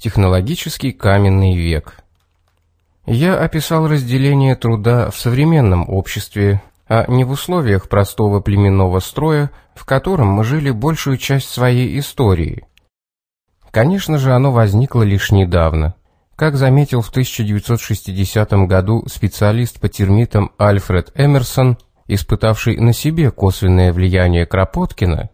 Технологический каменный век. Я описал разделение труда в современном обществе, а не в условиях простого племенного строя, в котором мы жили большую часть своей истории. Конечно же, оно возникло лишь недавно. Как заметил в 1960 году специалист по термитам Альфред Эмерсон, испытавший на себе косвенное влияние Кропоткина,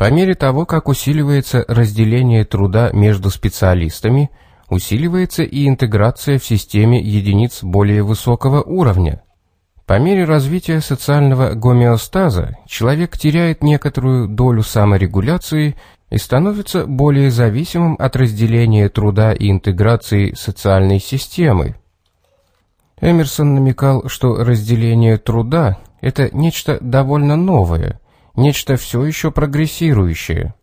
по мере того, как усиливается разделение труда между специалистами, усиливается и интеграция в системе единиц более высокого уровня. По мере развития социального гомеостаза человек теряет некоторую долю саморегуляции и становится более зависимым от разделения труда и интеграции социальной системы. Эмерсон намекал, что разделение труда – это нечто довольно новое – нечто все еще прогрессирующее.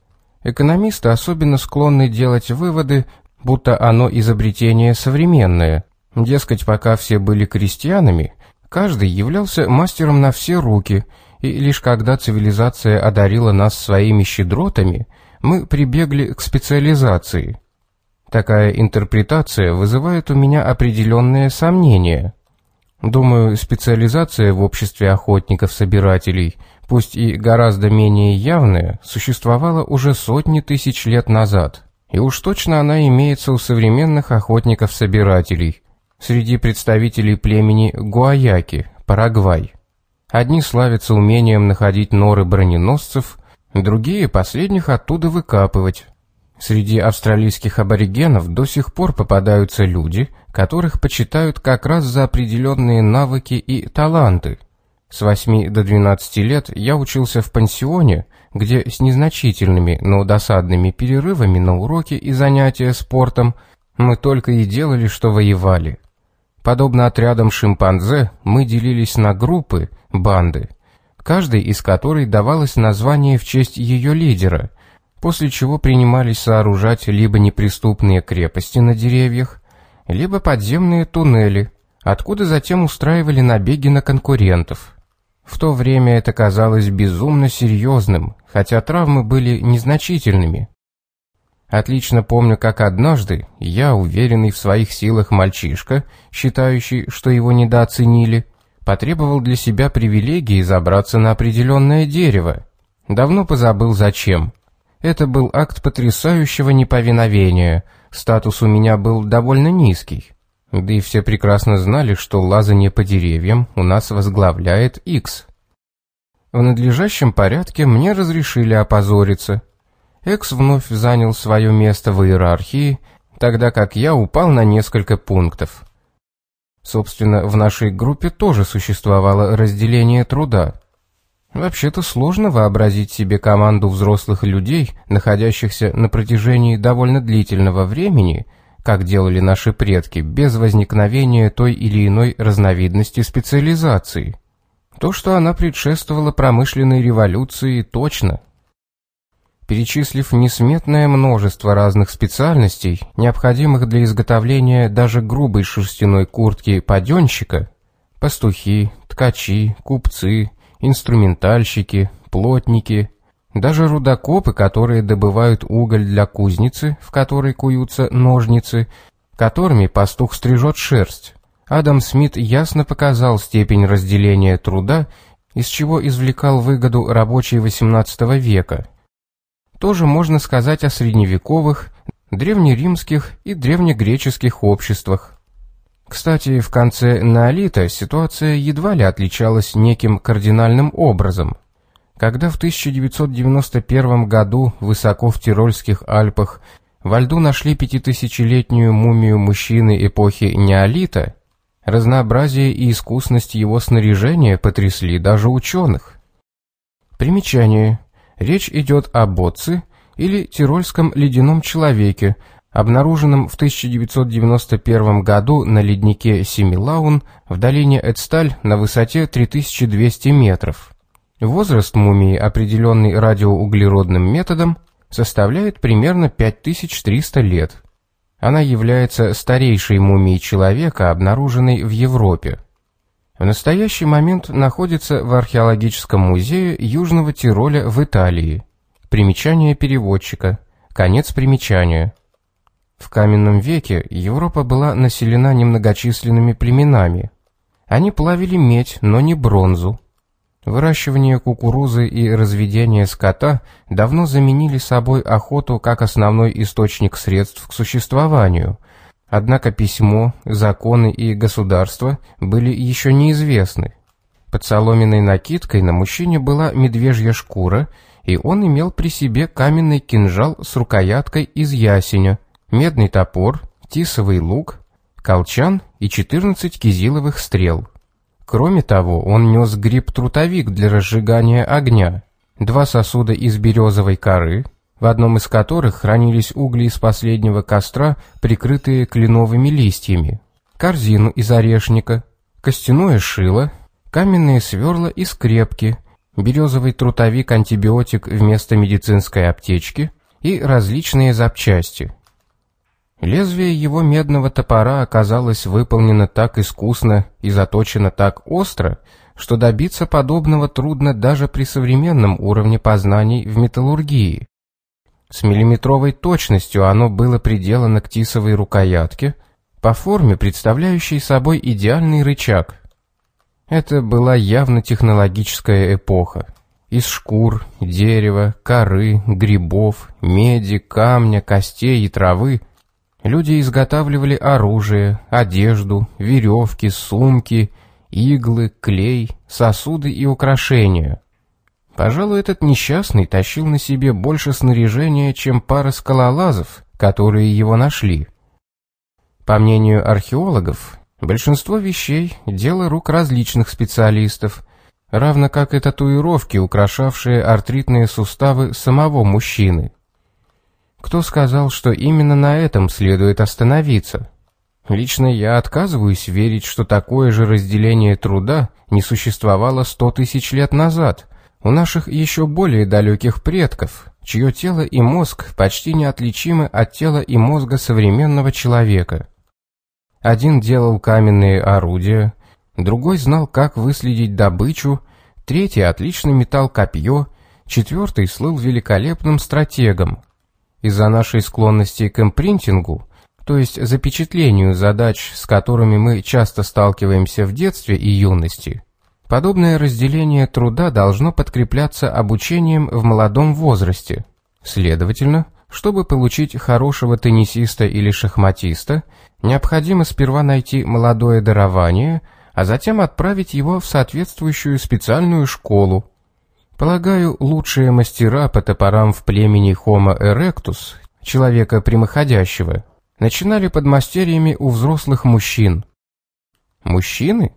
Экономисты особенно склонны делать выводы, будто оно изобретение современное. Дескать, пока все были крестьянами, каждый являлся мастером на все руки, и лишь когда цивилизация одарила нас своими щедротами, мы прибегли к специализации. Такая интерпретация вызывает у меня определенные сомнения. Думаю, специализация в обществе охотников-собирателей – пусть и гораздо менее явная, существовала уже сотни тысяч лет назад. И уж точно она имеется у современных охотников-собирателей, среди представителей племени Гуаяки, Парагвай. Одни славятся умением находить норы броненосцев, другие последних оттуда выкапывать. Среди австралийских аборигенов до сих пор попадаются люди, которых почитают как раз за определенные навыки и таланты – с 8 до 12 лет я учился в пансионе, где с незначительными, но досадными перерывами на уроки и занятия спортом мы только и делали, что воевали. Подобно отрядам шимпанзе, мы делились на группы, банды, каждой из которой давалось название в честь ее лидера, после чего принимались сооружать либо неприступные крепости на деревьях, либо подземные туннели, откуда затем устраивали набеги на конкурентов. В то время это казалось безумно серьезным, хотя травмы были незначительными. Отлично помню, как однажды я, уверенный в своих силах мальчишка, считающий, что его недооценили, потребовал для себя привилегии забраться на определенное дерево. Давно позабыл зачем. Это был акт потрясающего неповиновения, статус у меня был довольно низкий. Да и все прекрасно знали, что лазание по деревьям у нас возглавляет X. В надлежащем порядке мне разрешили опозориться. Экс вновь занял свое место в иерархии, тогда как я упал на несколько пунктов. Собственно, в нашей группе тоже существовало разделение труда. Вообще-то сложно вообразить себе команду взрослых людей, находящихся на протяжении довольно длительного времени – как делали наши предки, без возникновения той или иной разновидности специализации. То, что она предшествовала промышленной революции, точно. Перечислив несметное множество разных специальностей, необходимых для изготовления даже грубой шерстяной куртки паденщика, пастухи, ткачи, купцы, инструментальщики, плотники, даже рудокопы, которые добывают уголь для кузницы, в которой куются ножницы, которыми пастух стрижет шерсть. Адам Смит ясно показал степень разделения труда, из чего извлекал выгоду рабочий XVIII века. Тоже можно сказать о средневековых, древнеримских и древнегреческих обществах. Кстати, в конце неолита ситуация едва ли отличалась неким кардинальным образом – когда в 1991 году высоко в Тирольских Альпах во льду нашли пятитысячелетнюю мумию мужчины эпохи неолита, разнообразие и искусность его снаряжения потрясли даже ученых. Примечание. Речь идет о Боцци или Тирольском ледяном человеке, обнаруженном в 1991 году на леднике Семилаун в долине Эдсталь на высоте 3200 метров. Возраст мумии, определенный радиоуглеродным методом, составляет примерно 5300 лет. Она является старейшей мумией человека, обнаруженной в Европе. В настоящий момент находится в археологическом музее Южного Тироля в Италии. Примечание переводчика. Конец примечания. В каменном веке Европа была населена немногочисленными племенами. Они плавили медь, но не бронзу. Выращивание кукурузы и разведение скота давно заменили собой охоту как основной источник средств к существованию. Однако письмо, законы и государство были еще неизвестны. Под соломенной накидкой на мужчине была медвежья шкура, и он имел при себе каменный кинжал с рукояткой из ясеня, медный топор, тисовый лук, колчан и 14 кизиловых стрел. Кроме того, он нес гриб-трутовик для разжигания огня, два сосуда из березовой коры, в одном из которых хранились угли из последнего костра, прикрытые кленовыми листьями, корзину из орешника, костяное шило, каменные сверла и скрепки, березовый трутовик-антибиотик вместо медицинской аптечки и различные запчасти. Лезвие его медного топора оказалось выполнено так искусно и заточено так остро, что добиться подобного трудно даже при современном уровне познаний в металлургии. С миллиметровой точностью оно было приделано к тисовой рукоятке, по форме представляющей собой идеальный рычаг. Это была явно технологическая эпоха. Из шкур, дерева, коры, грибов, меди, камня, костей и травы Люди изготавливали оружие, одежду, веревки, сумки, иглы, клей, сосуды и украшения. Пожалуй, этот несчастный тащил на себе больше снаряжения, чем пара скалолазов, которые его нашли. По мнению археологов, большинство вещей – дело рук различных специалистов, равно как и татуировки, украшавшие артритные суставы самого мужчины. Кто сказал, что именно на этом следует остановиться? Лично я отказываюсь верить, что такое же разделение труда не существовало сто тысяч лет назад, у наших еще более далеких предков, чье тело и мозг почти неотличимы от тела и мозга современного человека. Один делал каменные орудия, другой знал, как выследить добычу, третий отлично метал копье, четвертый слыл великолепным стратегом, из-за нашей склонности к импринтингу, то есть запечатлению задач, с которыми мы часто сталкиваемся в детстве и юности, подобное разделение труда должно подкрепляться обучением в молодом возрасте. Следовательно, чтобы получить хорошего теннисиста или шахматиста, необходимо сперва найти молодое дарование, а затем отправить его в соответствующую специальную школу, Полагаю, лучшие мастера по топорам в племени Homo erectus, человека прямоходящего, начинали под мастерьями у взрослых мужчин. Мужчины?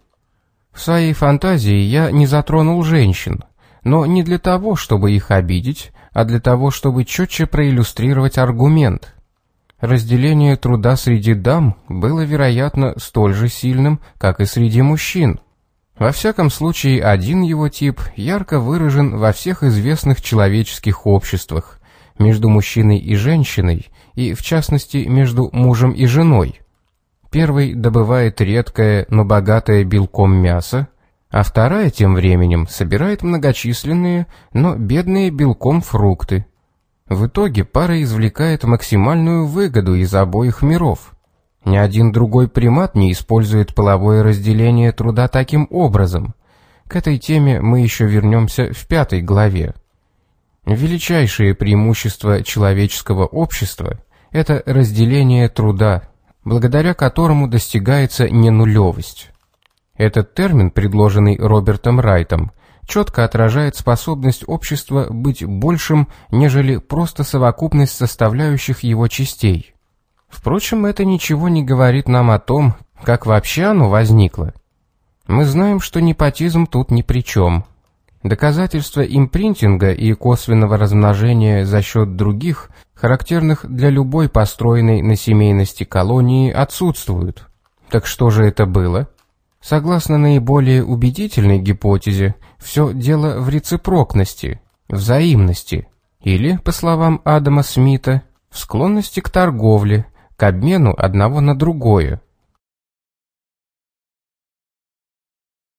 В своей фантазии я не затронул женщин, но не для того, чтобы их обидеть, а для того, чтобы четче проиллюстрировать аргумент. Разделение труда среди дам было, вероятно, столь же сильным, как и среди мужчин. Во всяком случае, один его тип ярко выражен во всех известных человеческих обществах, между мужчиной и женщиной, и в частности между мужем и женой. Первый добывает редкое, но богатое белком мясо, а вторая тем временем собирает многочисленные, но бедные белком фрукты. В итоге пара извлекает максимальную выгоду из обоих миров – ни один другой примат не использует половое разделение труда таким образом. К этой теме мы еще вернемся в пятой главе. Величайшее преимущество человеческого общества – это разделение труда, благодаря которому достигается ненулевость. Этот термин, предложенный Робертом Райтом, четко отражает способность общества быть большим, нежели просто совокупность составляющих его частей – Впрочем, это ничего не говорит нам о том, как вообще оно возникло. Мы знаем, что непотизм тут ни при чем. Доказательства импринтинга и косвенного размножения за счет других, характерных для любой построенной на семейности колонии, отсутствуют. Так что же это было? Согласно наиболее убедительной гипотезе, все дело в рецепрокности, взаимности, или, по словам Адама Смита, в склонности к торговле, к обмену одного на другое.